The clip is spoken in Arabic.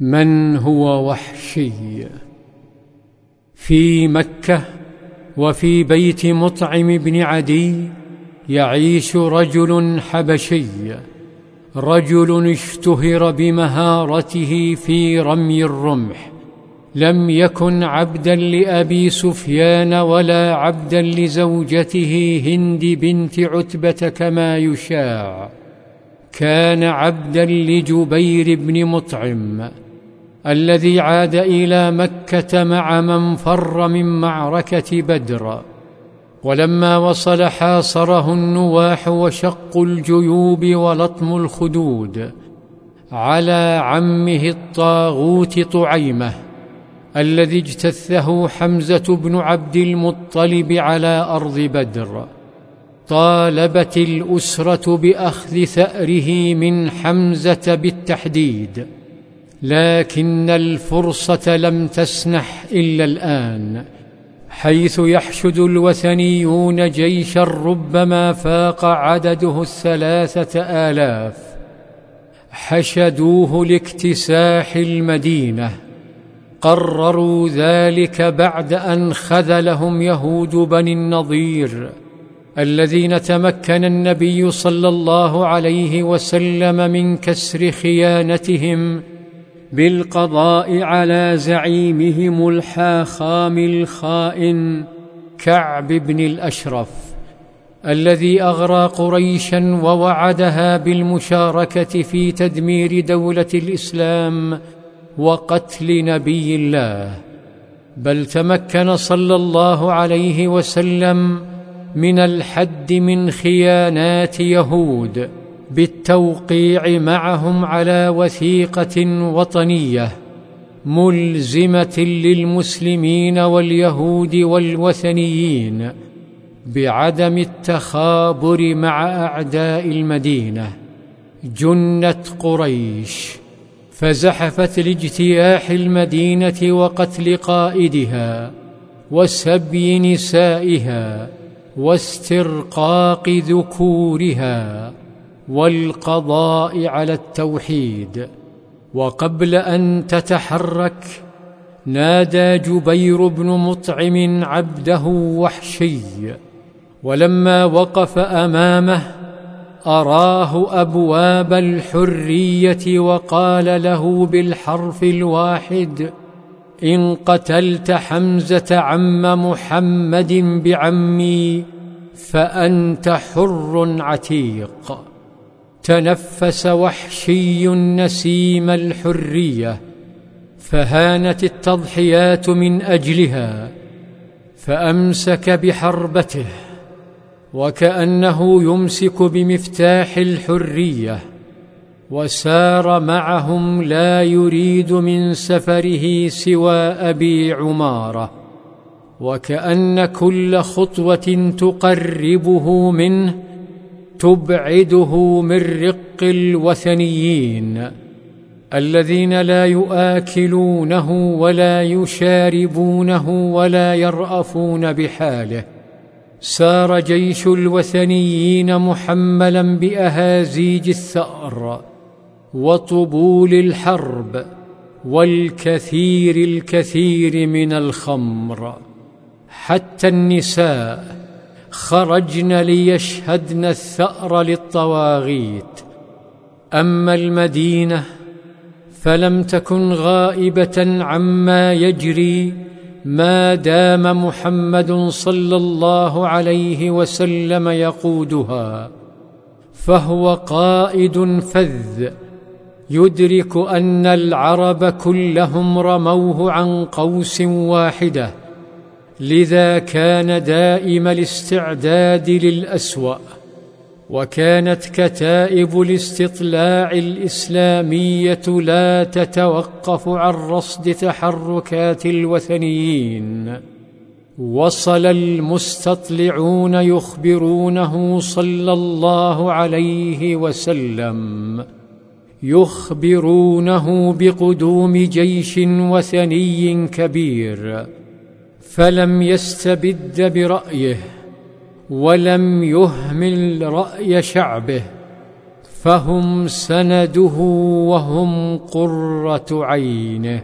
من هو وحشي في مكة وفي بيت مطعم بن عدي يعيش رجل حبشي رجل اشتهر بمهارته في رمي الرمح. لم يكن عبدا لأبي سفيان ولا عبدا لزوجته هند بنت عتبة كما يشاع. كان عبدا لجبير بن مطعم. الذي عاد إلى مكة مع من فر من معركة بدر. ولما وصل حاصره النواح وشق الجيوب ولطم الخدود على عمه الطاغوت طعيمة الذي اجتثه حمزة بن عبد المطلب على أرض بدر. طالبت الأسرة بأخذ ثأره من حمزة بالتحديد. لكن الفرصة لم تسنح إلا الآن حيث يحشد الوثنيون جيشا ربما فاق عدده الثلاثة آلاف. حشدوه لاكتساح المدينة. قرروا ذلك بعد أن خذلهم يهود بني النضير الذين تمكن النبي صلى الله عليه وسلم من كسر خيانتهم بالقضاء على زعيمهم الحاخام الخائن كعب بن الأشرف الذي أغرى قريشا ووعدها بالمشاركة في تدمير دولة الإسلام وقتل نبي الله بل تمكن صلى الله عليه وسلم من الحد من خيانات يهود بالتوقيع معهم على وثيقة وطنية ملزمة للمسلمين واليهود والوثنيين بعدم التخابر مع أعداء المدينة جنت قريش فزحفت لاجتياح المدينة وقتل قائدها وسبي نسائها واسترقاق ذكورها. والقضاء على التوحيد وقبل أن تتحرك نادى جبير بن مطعم عبده وحشي ولما وقف أمامه أراه أبواب الحرية وقال له بالحرف الواحد إن قتلت حمزة عم محمد بعمي فأنت حر عتيق. تنفس وحشي نسيم الحرية فهانت التضحيات من أجلها فأمسك بحربته وكأنه يمسك بمفتاح الحرية وسار معهم لا يريد من سفره سوى أبي عمارة وكأن كل خطوة تقربه منه تبعده من رق الوثنيين الذين لا يؤكلونه ولا يشاربونه ولا يرأفون بحاله. سار جيش الوثنيين محملا بأهازيج الثأر وطبول الحرب والكثير الكثير من الخمر. حتى النساء خرجن ليشهدن الثأر للطواغيت. أما المدينة فلم تكن غائبة عما يجري ما دام محمد صلى الله عليه وسلم يقودها فهو قائد فذ يدرك أن العرب كلهم رموه عن قوس واحدة. لذا كان دائم الاستعداد للأسوأ وكانت كتائب الاستطلاع الإسلامية لا تتوقف عن رصد تحركات الوثنيين. وصل المستطلعون يخبرونه صلى الله عليه وسلم يخبرونه بقدوم جيش وثني كبير. فلم يستبد برأيه ولم يهمل رأي شعبه فهم سنده وهم قرة عينه.